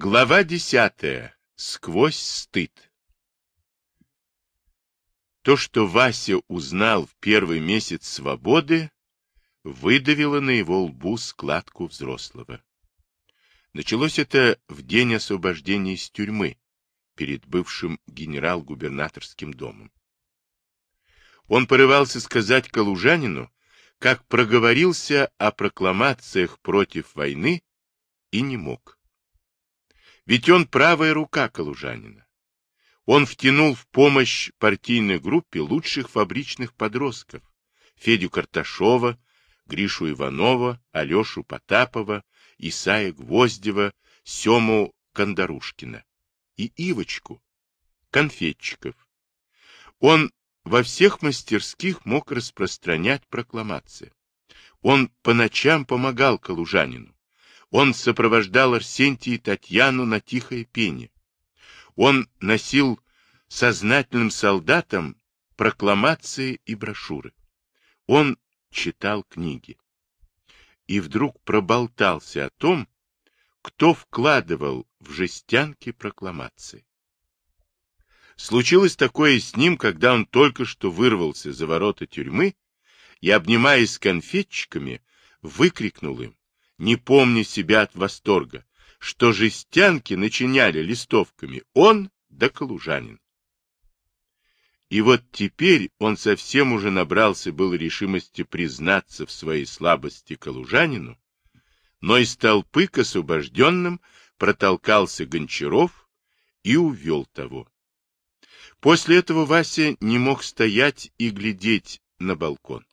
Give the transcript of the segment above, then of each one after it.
Глава десятая. Сквозь стыд. То, что Вася узнал в первый месяц свободы, выдавило на его лбу складку взрослого. Началось это в день освобождения из тюрьмы перед бывшим генерал-губернаторским домом. Он порывался сказать калужанину, как проговорился о прокламациях против войны и не мог. Ведь он правая рука калужанина. Он втянул в помощь партийной группе лучших фабричных подростков Федю Карташова, Гришу Иванова, Алешу Потапова, Исая Гвоздева, Сему Кондарушкина и Ивочку, конфетчиков. Он во всех мастерских мог распространять прокламации. Он по ночам помогал калужанину. Он сопровождал Арсентия и Татьяну на тихое пение. Он носил сознательным солдатам прокламации и брошюры. Он читал книги. И вдруг проболтался о том, кто вкладывал в жестянки прокламации. Случилось такое с ним, когда он только что вырвался за ворота тюрьмы и, обнимаясь с конфетчиками, выкрикнул им не помня себя от восторга, что жестянки начиняли листовками он да калужанин. И вот теперь он совсем уже набрался был решимости признаться в своей слабости калужанину, но из толпы к освобожденным протолкался Гончаров и увел того. После этого Вася не мог стоять и глядеть на балкон.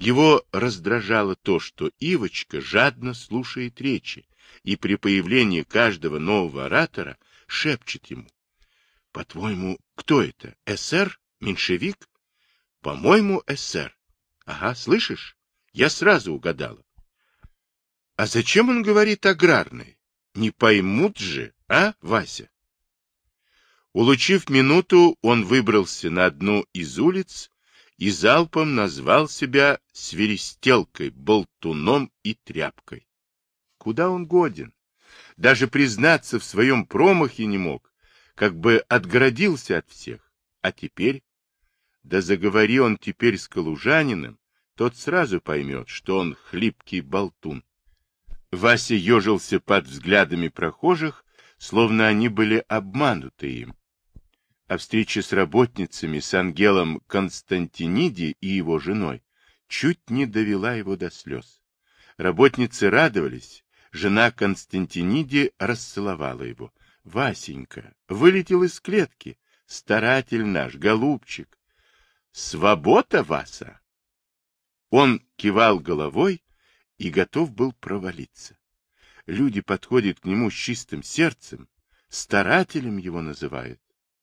Его раздражало то, что Ивочка жадно слушает речи и при появлении каждого нового оратора шепчет ему. — По-твоему, кто это? СР? Меньшевик? — По-моему, СР. — Ага, слышишь? Я сразу угадала. — А зачем он говорит аграрный? Не поймут же, а, Вася? Улучив минуту, он выбрался на одну из улиц и залпом назвал себя свиристелкой, болтуном и тряпкой. Куда он годен? Даже признаться в своем промахе не мог, как бы отгородился от всех. А теперь? Да заговори он теперь с калужанином, тот сразу поймет, что он хлипкий болтун. Вася ежился под взглядами прохожих, словно они были обмануты им о встрече с работницами, с Ангелом Константиниди и его женой, чуть не довела его до слез. Работницы радовались, жена Константиниди расцеловала его. «Васенька, вылетел из клетки, старатель наш, голубчик. Свобода, Васа!» Он кивал головой и готов был провалиться. Люди подходят к нему с чистым сердцем, старателем его называют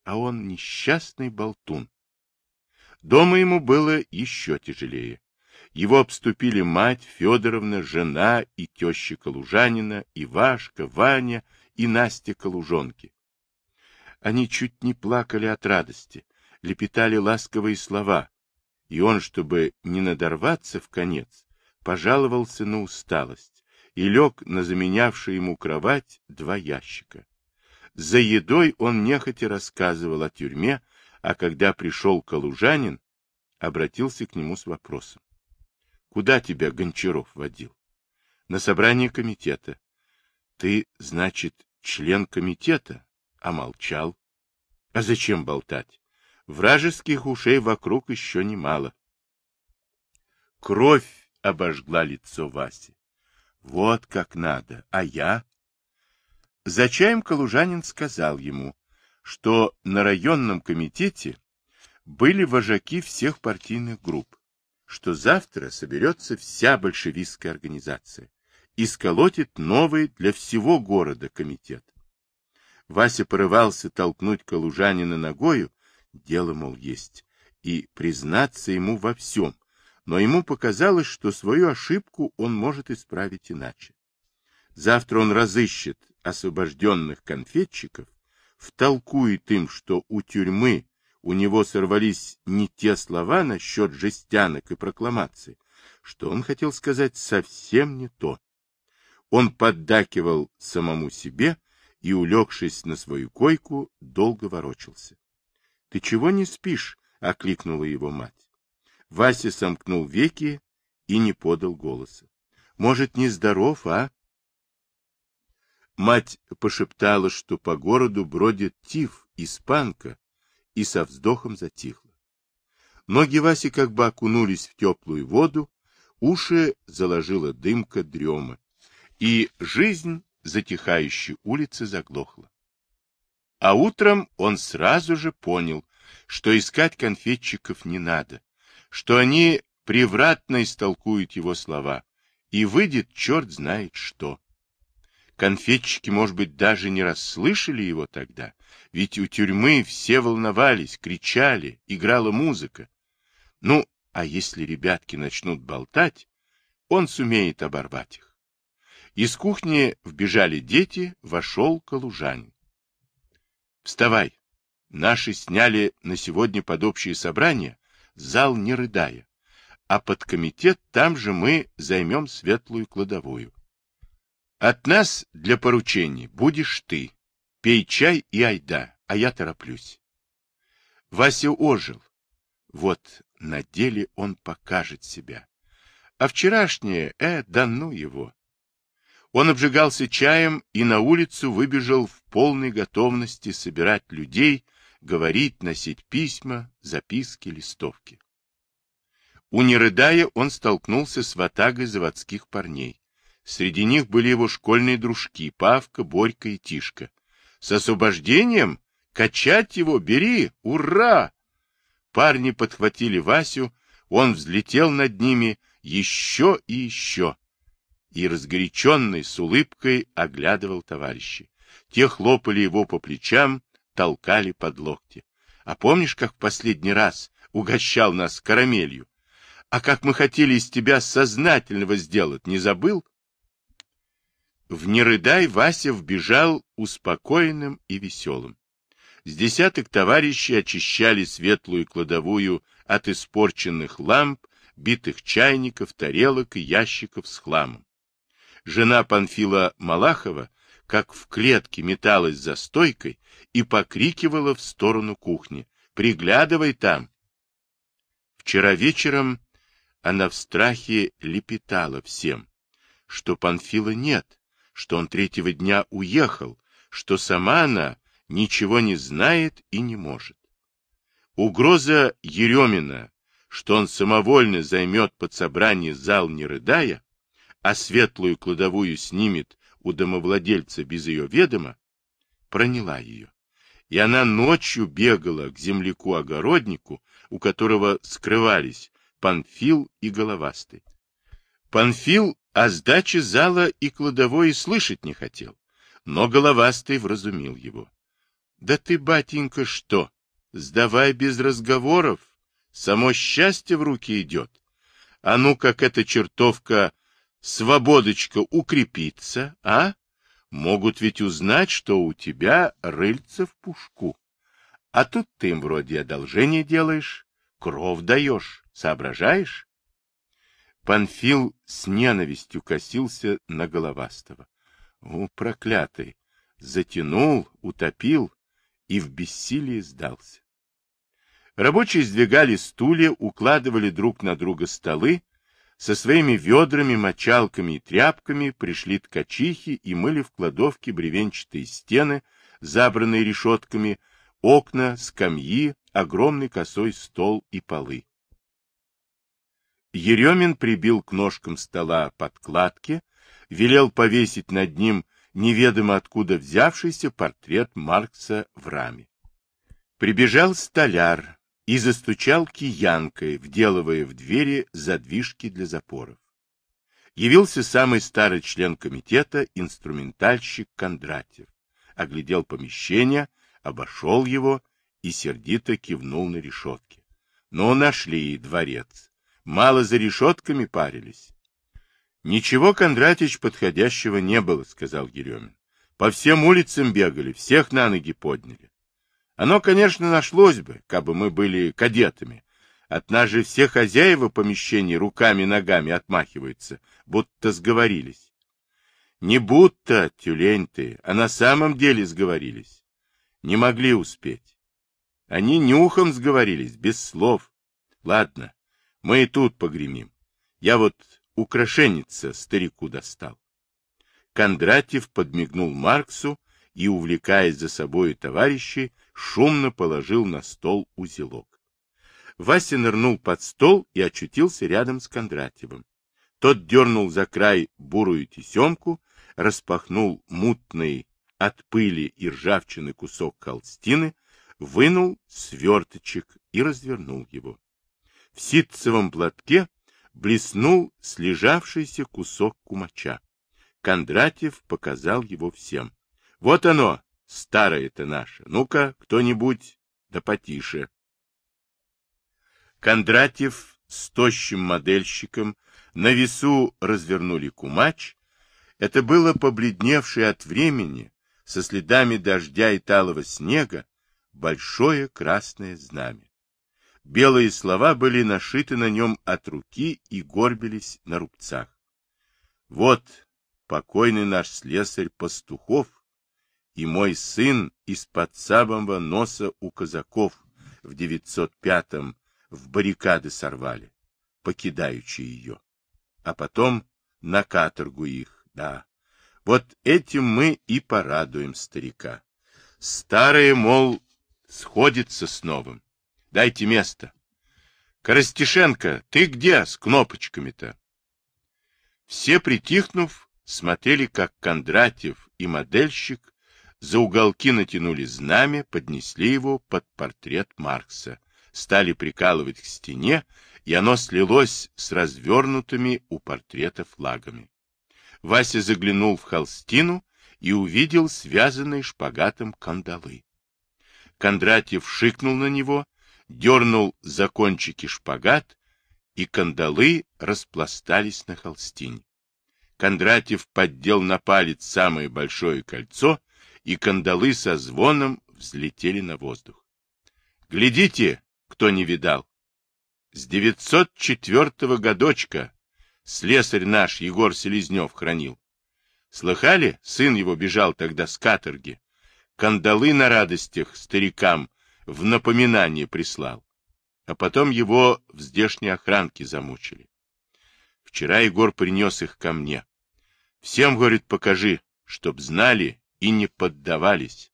а он несчастный болтун. Дома ему было еще тяжелее. Его обступили мать, Федоровна, жена и теща Калужанина, Ивашка, Ваня и Настя Калужонки. Они чуть не плакали от радости, лепетали ласковые слова, и он, чтобы не надорваться в конец, пожаловался на усталость и лег на заменявшую ему кровать два ящика. За едой он нехотя рассказывал о тюрьме, а когда пришел калужанин, обратился к нему с вопросом. — Куда тебя Гончаров водил? — На собрание комитета. — Ты, значит, член комитета? А молчал. — А зачем болтать? Вражеских ушей вокруг еще немало. Кровь обожгла лицо Васи. Вот как надо. А я? За чаем Калужанин сказал ему, что на районном комитете были вожаки всех партийных групп, что завтра соберется вся большевистская организация и сколотит новый для всего города комитет. Вася порывался толкнуть Калужанина ногою, дело, мол, есть, и признаться ему во всем, но ему показалось, что свою ошибку он может исправить иначе. Завтра он разыщет освобожденных конфетчиков, втолкует им, что у тюрьмы у него сорвались не те слова насчет жестянок и прокламаций, что он хотел сказать совсем не то. Он поддакивал самому себе и, улегшись на свою койку, долго ворочался. — Ты чего не спишь? — окликнула его мать. Вася сомкнул веки и не подал голоса. — Может, нездоров, а? Мать пошептала, что по городу бродит тиф, испанка, и со вздохом затихла. Ноги Васи как бы окунулись в теплую воду, уши заложила дымка дрема, и жизнь затихающей улицы заглохла. А утром он сразу же понял, что искать конфетчиков не надо, что они превратно истолкуют его слова, и выйдет черт знает что. Конфетчики, может быть, даже не расслышали его тогда, ведь у тюрьмы все волновались, кричали, играла музыка. Ну, а если ребятки начнут болтать, он сумеет оборвать их. Из кухни вбежали дети, вошел Калужанин. «Вставай! Наши сняли на сегодня под общее собрание, зал не рыдая, а под комитет там же мы займем светлую кладовую. От нас для поручений будешь ты. Пей чай и айда, а я тороплюсь. Вася ожил. Вот на деле он покажет себя. А вчерашнее, э, да ну его. Он обжигался чаем и на улицу выбежал в полной готовности собирать людей, говорить, носить письма, записки, листовки. У Нерыдая он столкнулся с ватагой заводских парней. Среди них были его школьные дружки Павка, Борька и Тишка. С освобождением? Качать его? Бери! Ура! Парни подхватили Васю, он взлетел над ними еще и еще. И разгоряченный с улыбкой оглядывал товарищей. Те хлопали его по плечам, толкали под локти. А помнишь, как в последний раз угощал нас карамелью? А как мы хотели из тебя сознательного сделать, не забыл? В «Не Вася вбежал успокоенным и веселым. С десяток товарищей очищали светлую кладовую от испорченных ламп, битых чайников, тарелок и ящиков с хламом. Жена Панфила Малахова, как в клетке, металась за стойкой и покрикивала в сторону кухни. «Приглядывай там!» Вчера вечером она в страхе лепетала всем, что Панфила нет, что он третьего дня уехал, что сама она ничего не знает и не может. Угроза Еремина, что он самовольно займет под собрание зал не рыдая, а светлую кладовую снимет у домовладельца без ее ведома, проняла ее. И она ночью бегала к земляку-огороднику, у которого скрывались Панфил и Головастый. Панфил о сдаче зала и кладовой и слышать не хотел, но головастый вразумил его. — Да ты, батенька, что? Сдавай без разговоров. Само счастье в руки идет. А ну, как эта чертовка свободочка укрепится, а? Могут ведь узнать, что у тебя рыльце в пушку. А тут ты им вроде одолжение делаешь, кров даешь, соображаешь? Панфил с ненавистью косился на головастого. О, проклятый! Затянул, утопил и в бессилии сдался. Рабочие сдвигали стулья, укладывали друг на друга столы, со своими ведрами, мочалками и тряпками пришли ткачихи и мыли в кладовке бревенчатые стены, забранные решетками, окна, скамьи, огромный косой стол и полы. Еремин прибил к ножкам стола подкладки, велел повесить над ним неведомо откуда взявшийся портрет Маркса в раме. Прибежал столяр и застучал киянкой, вделывая в двери задвижки для запоров. Явился самый старый член комитета, инструментальщик Кондратьев. Оглядел помещение, обошел его и сердито кивнул на решетки. Но нашли дворец мало за решетками парились. Ничего, Кондратич, подходящего не было, сказал Еремин. По всем улицам бегали, всех на ноги подняли. Оно, конечно, нашлось бы, кабы мы были кадетами. От нас же все хозяева помещений руками-ногами отмахиваются, будто сговорились. Не будто, тюлень ты, а на самом деле сговорились. Не могли успеть. Они нюхом сговорились, без слов. Ладно, мы и тут погремим. Я вот украшенница старику достал. Кондратьев подмигнул Марксу и, увлекаясь за собой товарищей, шумно положил на стол узелок. Вася нырнул под стол и очутился рядом с Кондратьевым. Тот дернул за край бурую тесемку, распахнул мутный от пыли и ржавчины кусок холстины, вынул сверточек и развернул его. В ситцевом платке блеснул слежавшийся кусок кумача. Кондратьев показал его всем. — Вот оно, старое-то наше. Ну-ка, кто-нибудь, да потише. Кондратьев с тощим модельщиком на весу развернули кумач. Это было побледневшее от времени, со следами дождя и талого снега, большое красное знамя. Белые слова были нашиты на нем от руки и горбились на рубцах. Вот покойный наш слесарь Пастухов и мой сын из-под самого носа у казаков в 905-м в баррикады сорвали, покидаючи ее. А потом на каторгу их, да. Вот этим мы и порадуем старика. Старое, мол, сходится с новым. Дайте место. Коростишенко, ты где с кнопочками-то? Все, притихнув, смотрели, как Кондратьев и модельщик за уголки натянули знамя, поднесли его под портрет Маркса, стали прикалывать к стене, и оно слилось с развернутыми у портрета флагами. Вася заглянул в холстину и увидел связанные шпагатом кандалы. Кондратьев шикнул на него, дернул за кончики шпагат, и кандалы распластались на холстине. Кондратьев поддел на палец самое большое кольцо, и кандалы со звоном взлетели на воздух. — Глядите, кто не видал! С 904 годочка слесарь наш Егор Селезнев хранил. Слыхали, сын его бежал тогда с каторги, кандалы на радостях старикам в напоминание прислал. А потом его в здешней охранке замучили. Вчера Егор принес их ко мне. Всем, говорит, покажи, чтоб знали и не поддавались.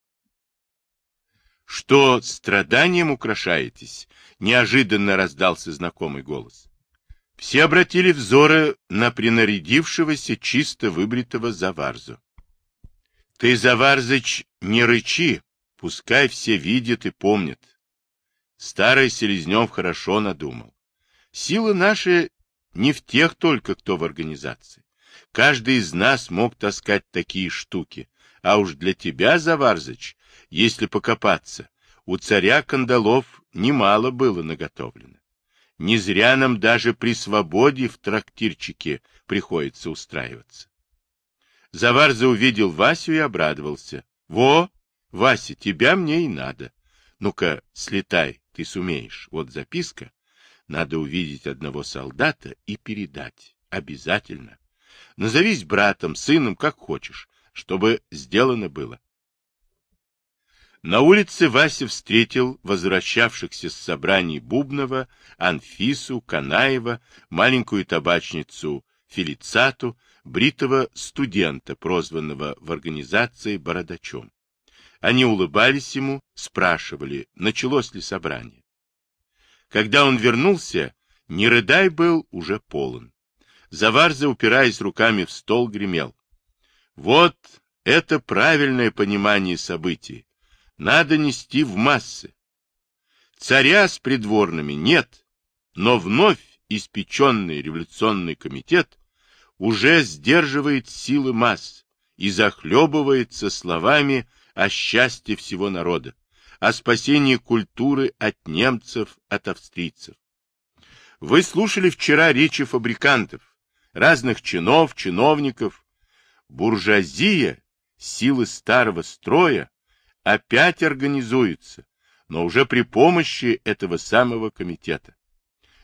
Что страданием украшаетесь? Неожиданно раздался знакомый голос. Все обратили взоры на принарядившегося чисто выбритого Заварзу. Ты, Заварзыч, не рычи, пускай все видят и помнят. Старый Селезнев хорошо надумал. Силы наши не в тех только, кто в организации. Каждый из нас мог таскать такие штуки. А уж для тебя, Заварзыч, если покопаться, у царя кандалов немало было наготовлено. Не зря нам даже при свободе в трактирчике приходится устраиваться. Заварза увидел Васю и обрадовался. — Во, Вася, тебя мне и надо. Ну-ка, слетай, ты сумеешь. Вот записка. Надо увидеть одного солдата и передать. Обязательно. Назовись братом, сыном, как хочешь, чтобы сделано было. На улице Вася встретил возвращавшихся с собраний Бубнова, Анфису, Канаева, маленькую табачницу Фелицату, бритого студента, прозванного в организации Бородачом. Они улыбались ему, спрашивали, началось ли собрание. Когда он вернулся, Нерыдай был уже полон. Заварза, упираясь руками в стол, гремел. Вот это правильное понимание событий. Надо нести в массы. Царя с придворными нет, но вновь испеченный революционный комитет уже сдерживает силы масс и захлебывается словами о счастье всего народа, о спасении культуры от немцев, от австрийцев. Вы слушали вчера речи фабрикантов, разных чинов, чиновников. Буржуазия, силы старого строя, опять организуются, но уже при помощи этого самого комитета.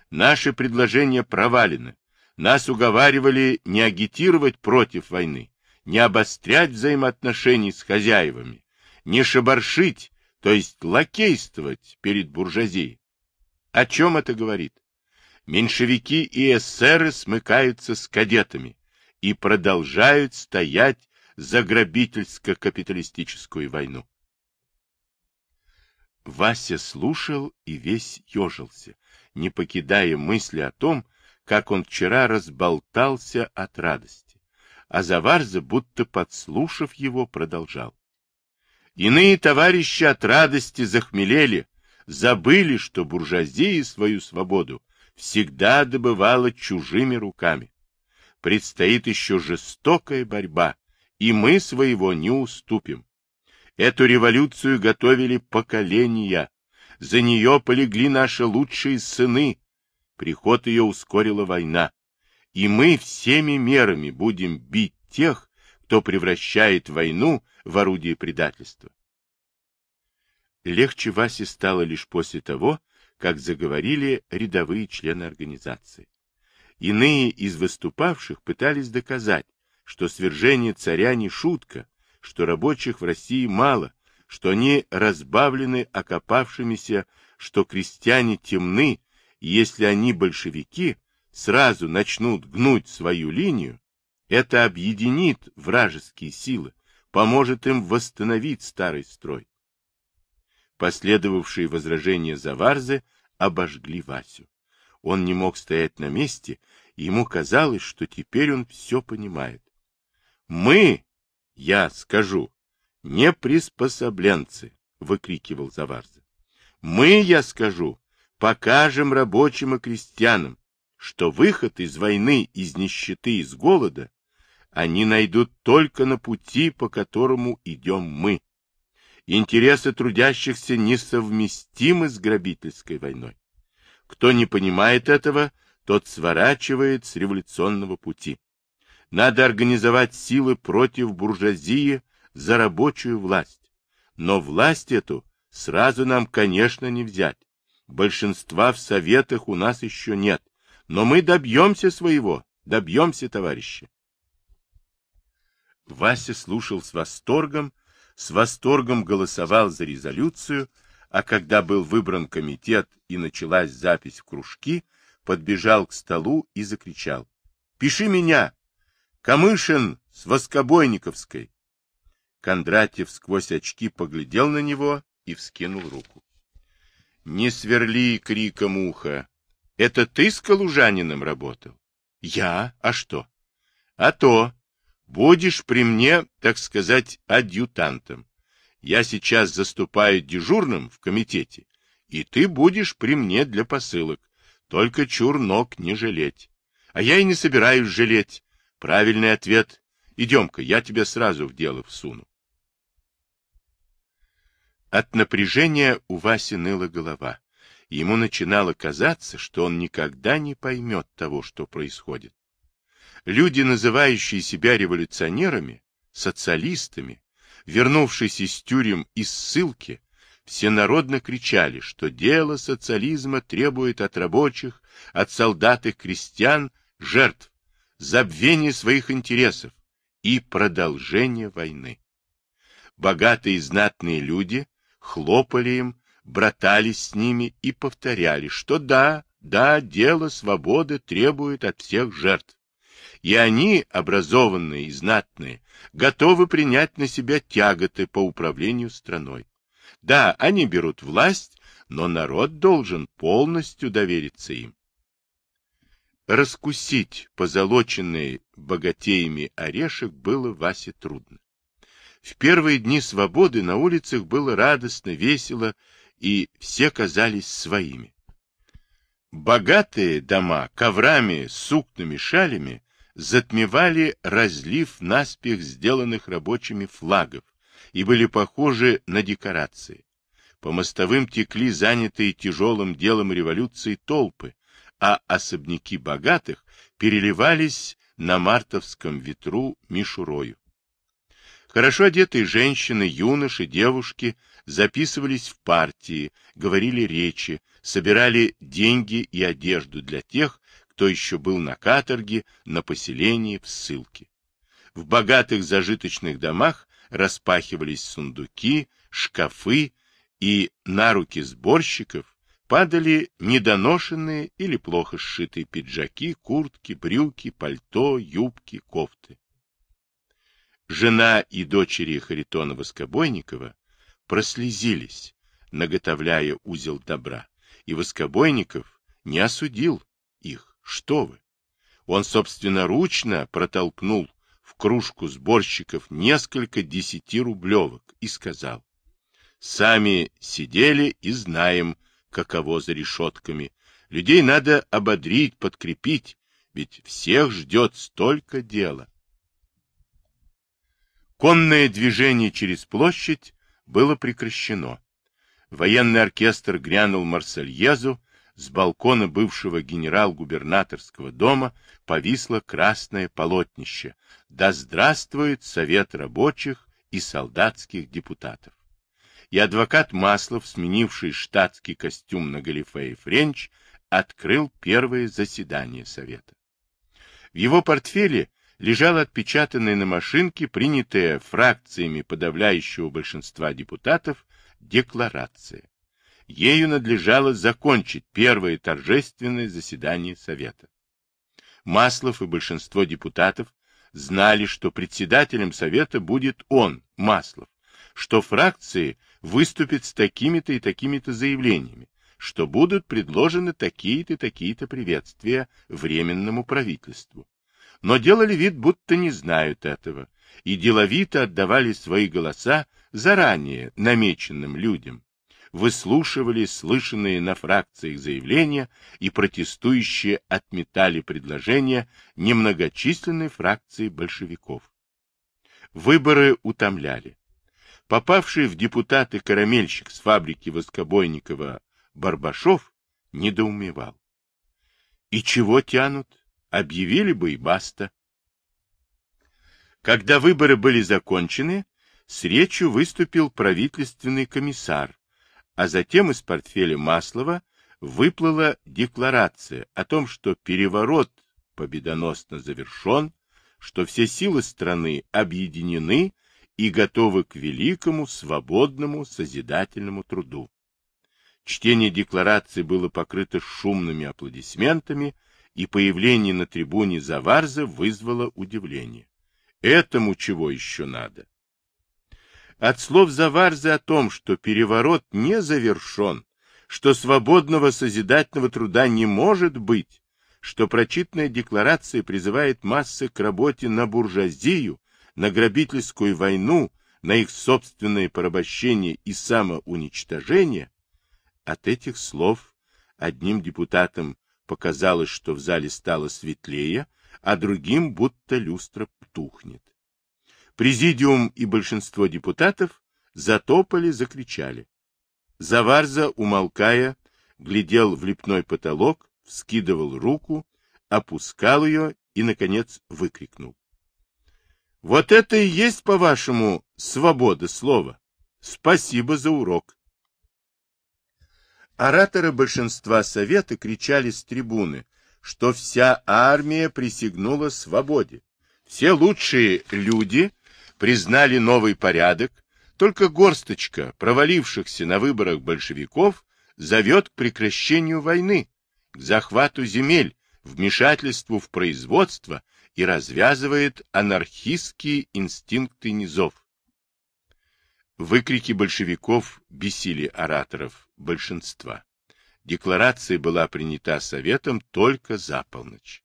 Наши предложения провалены, нас уговаривали не агитировать против войны, не обострять взаимоотношений с хозяевами, не шабаршить, то есть лакействовать перед буржуазией. О чем это говорит? Меньшевики и эсеры смыкаются с кадетами и продолжают стоять за грабительско-капиталистическую войну. Вася слушал и весь ежился, не покидая мысли о том, как он вчера разболтался от радости. А Заварза, будто подслушав его, продолжал. Иные товарищи от радости захмелели, забыли, что буржуазия свою свободу всегда добывала чужими руками. Предстоит еще жестокая борьба, и мы своего не уступим. Эту революцию готовили поколения, за нее полегли наши лучшие сыны, приход ее ускорила война, и мы всеми мерами будем бить тех, кто превращает войну в орудие предательства. Легче Васе стало лишь после того, как заговорили рядовые члены организации. Иные из выступавших пытались доказать, что свержение царя не шутка, что рабочих в России мало, что они разбавлены окопавшимися, что крестьяне темны, и если они большевики, сразу начнут гнуть свою линию, это объединит вражеские силы, поможет им восстановить старый строй. Последовавшие возражения Заварзы обожгли Васю. Он не мог стоять на месте, и ему казалось, что теперь он все понимает. Мы, я скажу, не приспособленцы, выкрикивал Заварза. Мы, я скажу, покажем рабочим и крестьянам, что выход из войны, из нищеты, из голода они найдут только на пути, по которому идем мы. Интересы трудящихся несовместимы с грабительской войной. Кто не понимает этого, тот сворачивает с революционного пути. Надо организовать силы против буржуазии за рабочую власть. Но власть эту сразу нам, конечно, не взять. Большинства в советах у нас еще нет. Но мы добьемся своего, добьемся, товарищи. Вася слушал с восторгом, с восторгом голосовал за резолюцию, а когда был выбран комитет и началась запись в кружки, подбежал к столу и закричал. — Пиши меня! Камышин с Воскобойниковской! Кондратьев сквозь очки поглядел на него и вскинул руку. — Не сверли криком ухо. Это ты с Калужанином работал? — Я? А что? — А то. Будешь при мне, так сказать, адъютантом. Я сейчас заступаю дежурным в комитете, и ты будешь при мне для посылок. Только чур ног не жалеть. А я и не собираюсь жалеть. Правильный ответ. Идем-ка, я тебя сразу в дело всуну. От напряжения у Васи ныла голова. Ему начинало казаться, что он никогда не поймет того, что происходит. Люди, называющие себя революционерами, социалистами, вернувшись из тюрем и ссылки, всенародно кричали, что дело социализма требует от рабочих, от солдат и крестьян жертв, забвения своих интересов и продолжения войны. Богатые и знатные люди хлопали им, братались с ними и повторяли, что да, да, дело свободы требует от всех жертв. И они, образованные и знатные, готовы принять на себя тяготы по управлению страной. Да, они берут власть, но народ должен полностью довериться им. Раскусить позолоченный богатеями орешек было Васе трудно. В первые дни свободы на улицах было радостно, весело, и все казались своими. Богатые дома коврами, сукнами, шалями затмевали разлив наспех сделанных рабочими флагов и были похожи на декорации. По мостовым текли занятые тяжелым делом революции толпы, а особняки богатых переливались на мартовском ветру мишурою. Хорошо одетые женщины, юноши, девушки записывались в партии, говорили речи, собирали деньги и одежду для тех, кто еще был на каторге, на поселении, в ссылке. В богатых зажиточных домах распахивались сундуки, шкафы, и на руки сборщиков падали недоношенные или плохо сшитые пиджаки, куртки, брюки, пальто, юбки, кофты. Жена и дочери Харитона-Воскобойникова прослезились, наготовляя узел добра, и Воскобойников не осудил их. Что вы? Он собственноручно протолкнул в кружку сборщиков несколько десятирублевок и сказал, «Сами сидели и знаем, каково за решетками. Людей надо ободрить, подкрепить, ведь всех ждет столько дела». Конное движение через площадь было прекращено. Военный оркестр грянул Марсельезу, с балкона бывшего генерал-губернаторского дома повисло красное полотнище «Да здравствует Совет рабочих и солдатских депутатов!» И адвокат Маслов, сменивший штатский костюм на галифе и френч, открыл первое заседание Совета. В его портфеле лежала отпечатанная на машинке, принятая фракциями подавляющего большинства депутатов, декларация. Ею надлежало закончить первое торжественное заседание Совета. Маслов и большинство депутатов знали, что председателем Совета будет он, Маслов, что фракции выступят с такими-то и такими-то заявлениями, что будут предложены такие-то и такие-то приветствия Временному правительству но делали вид, будто не знают этого, и деловито отдавали свои голоса заранее намеченным людям, выслушивали слышанные на фракциях заявления и протестующие отметали предложения немногочисленной фракции большевиков. Выборы утомляли. Попавший в депутаты карамельщик с фабрики Воскобойникова Барбашов недоумевал. И чего тянут? Объявили бы и баста. Когда выборы были закончены, с речью выступил правительственный комиссар, а затем из портфеля Маслова выплыла декларация о том, что переворот победоносно завершен, что все силы страны объединены и готовы к великому, свободному, созидательному труду. Чтение декларации было покрыто шумными аплодисментами, и появление на трибуне Заварза вызвало удивление. Этому чего еще надо? От слов Заварза о том, что переворот не завершен, что свободного созидательного труда не может быть, что прочитанная декларация призывает массы к работе на буржуазию, на грабительскую войну, на их собственное порабощение и самоуничтожение, от этих слов одним депутатам Показалось, что в зале стало светлее, а другим будто люстра тухнет. Президиум и большинство депутатов затопали, закричали. Заварза, умолкая, глядел в лепной потолок, вскидывал руку, опускал ее и, наконец, выкрикнул. — Вот это и есть, по-вашему, свобода слова. Спасибо за урок. Ораторы большинства Совета кричали с трибуны, что вся армия присягнула свободе. Все лучшие люди признали новый порядок, только горсточка провалившихся на выборах большевиков зовет к прекращению войны, к захвату земель, вмешательству в производство и развязывает анархистские инстинкты низов. Выкрики большевиков бесили ораторов большинства. Декларация была принята Советом только за полночь.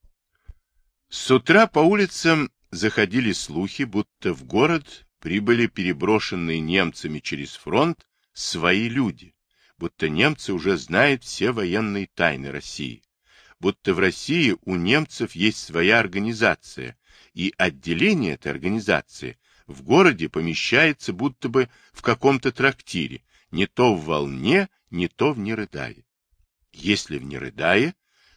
С утра по улицам заходили слухи, будто в город прибыли переброшенные немцами через фронт свои люди, будто немцы уже знают все военные тайны России, будто в России у немцев есть своя организация, и отделение этой организации в городе помещается будто бы в каком-то трактире, не то в волне, не то в нерыдае. Если в нерыдае,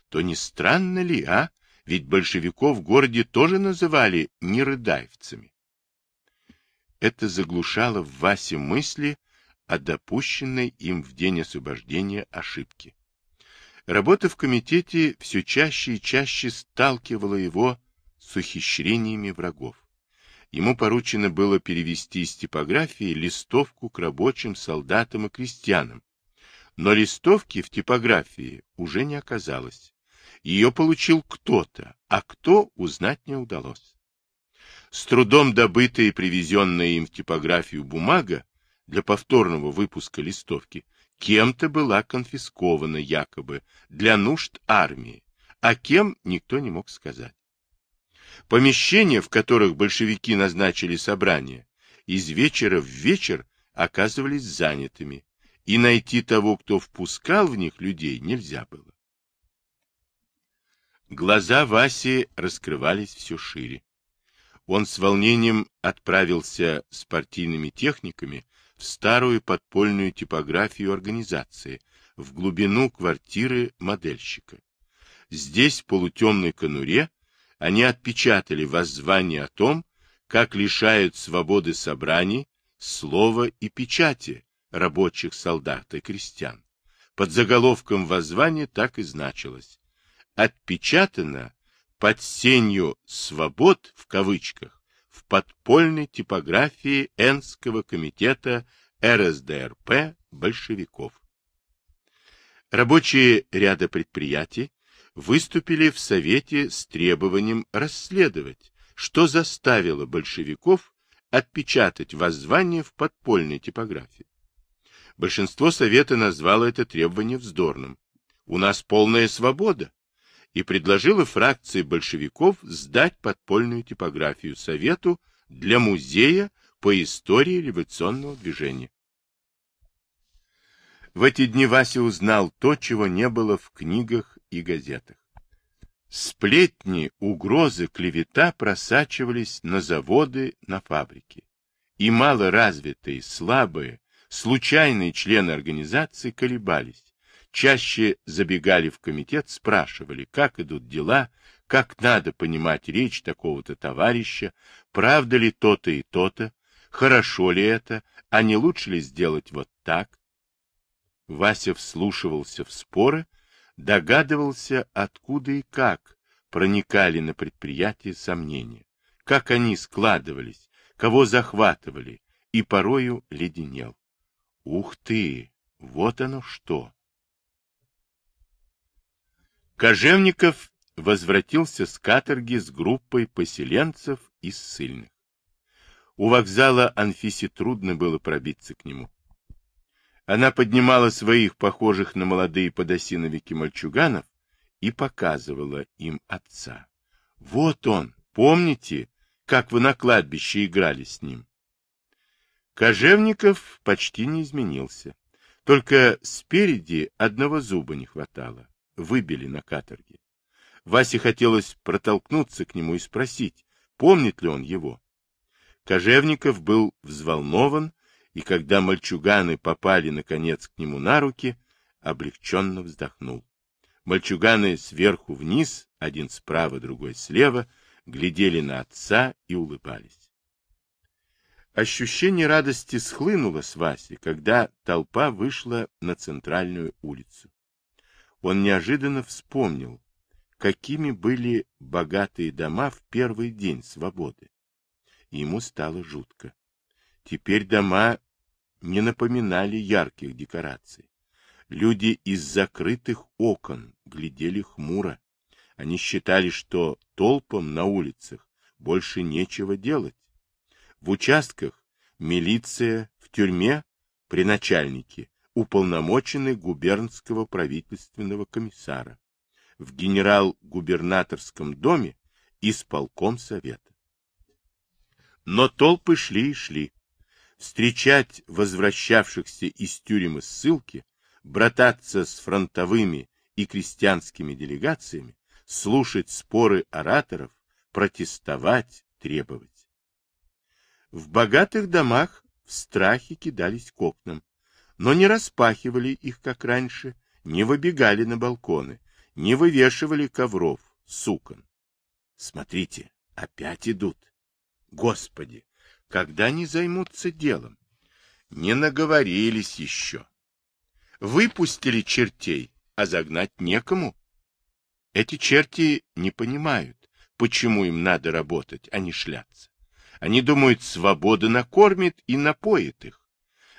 то не странно ли, а? Ведь большевиков в городе тоже называли нерыдаевцами. Это заглушало в Васе мысли о допущенной им в день освобождения ошибке. Работа в комитете все чаще и чаще сталкивала его с ухищрениями врагов. Ему поручено было перевести из типографии листовку к рабочим, солдатам и крестьянам. Но листовки в типографии уже не оказалось. Ее получил кто-то, а кто узнать не удалось. С трудом добытая и привезенная им в типографию бумага для повторного выпуска листовки кем-то была конфискована якобы для нужд армии, а кем никто не мог сказать. Помещения, в которых большевики назначили собрание, из вечера в вечер оказывались занятыми, и найти того, кто впускал в них людей, нельзя было. Глаза Васи раскрывались все шире. Он с волнением отправился с партийными техниками в старую подпольную типографию организации, в глубину квартиры модельщика. Здесь, в полутемной конуре, они отпечатали воззвание о том, как лишают свободы собраний, слова и печати рабочих солдат и крестьян. Под заголовком воззвания так и значилось. Отпечатано под сенью «свобод» в кавычках в подпольной типографии Энского комитета РСДРП большевиков. Рабочие ряда предприятий выступили в Совете с требованием расследовать, что заставило большевиков отпечатать воззвание в подпольной типографии. Большинство Совета назвало это требование вздорным. У нас полная свобода. И предложило фракции большевиков сдать подпольную типографию Совету для музея по истории революционного движения. В эти дни Вася узнал то, чего не было в книгах и газетах. Сплетни, угрозы, клевета просачивались на заводы, на фабрики. И малоразвитые, слабые, случайные члены организации колебались. Чаще забегали в комитет, спрашивали, как идут дела, как надо понимать речь такого-то товарища, правда ли то-то и то-то, хорошо ли это, а не лучше ли сделать вот так. Вася вслушивался в споры, догадывался, откуда и как проникали на предприятие сомнения, как они складывались, кого захватывали, и порою леденел. Ух ты! Вот оно что! Кожевников возвратился с каторги с группой поселенцев и ссыльных. У вокзала Анфисе трудно было пробиться к нему. Она поднимала своих, похожих на молодые подосиновики мальчуганов, и показывала им отца. Вот он, помните, как вы на кладбище играли с ним? Кожевников почти не изменился. Только спереди одного зуба не хватало. Выбили на каторге. Васе хотелось протолкнуться к нему и спросить, помнит ли он его. Кожевников был взволнован и когда мальчуганы попали, наконец, к нему на руки, облегченно вздохнул. Мальчуганы сверху вниз, один справа, другой слева, глядели на отца и улыбались. Ощущение радости схлынуло с Васи, когда толпа вышла на центральную улицу. Он неожиданно вспомнил, какими были богатые дома в первый день свободы. Ему стало жутко. Теперь дома не напоминали ярких декораций. Люди из закрытых окон глядели хмуро. Они считали, что толпам на улицах больше нечего делать. В участках милиция, в тюрьме при начальнике уполномоченный губернского правительственного комиссара. В генерал-губернаторском доме исполком совета. Но толпы шли и шли встречать возвращавшихся из тюрем и ссылки, брататься с фронтовыми и крестьянскими делегациями, слушать споры ораторов, протестовать, требовать. В богатых домах в страхе кидались к окнам, но не распахивали их, как раньше, не выбегали на балконы, не вывешивали ковров, сукон. Смотрите, опять идут. Господи, когда они займутся делом? Не наговорились еще. Выпустили чертей, а загнать некому. Эти черти не понимают, почему им надо работать, а не шляться. Они думают, свобода накормит и напоит их.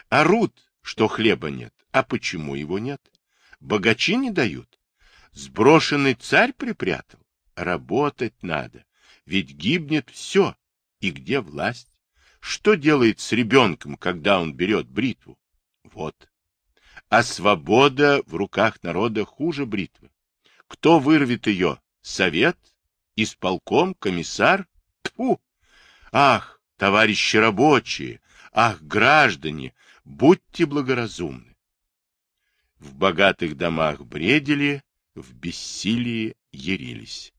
Орут, что хлеба нет. А почему его нет? Богачи не дают. Сброшенный царь припрятал. Работать надо. Ведь гибнет все. И где власть? Что делает с ребенком, когда он берет бритву? Вот. А свобода в руках народа хуже бритвы. Кто вырвет ее? Совет? Исполком? Комиссар? Тьфу! Ах, товарищи рабочие! Ах, граждане! Будьте благоразумны! В богатых домах бредили, в бессилии ярились.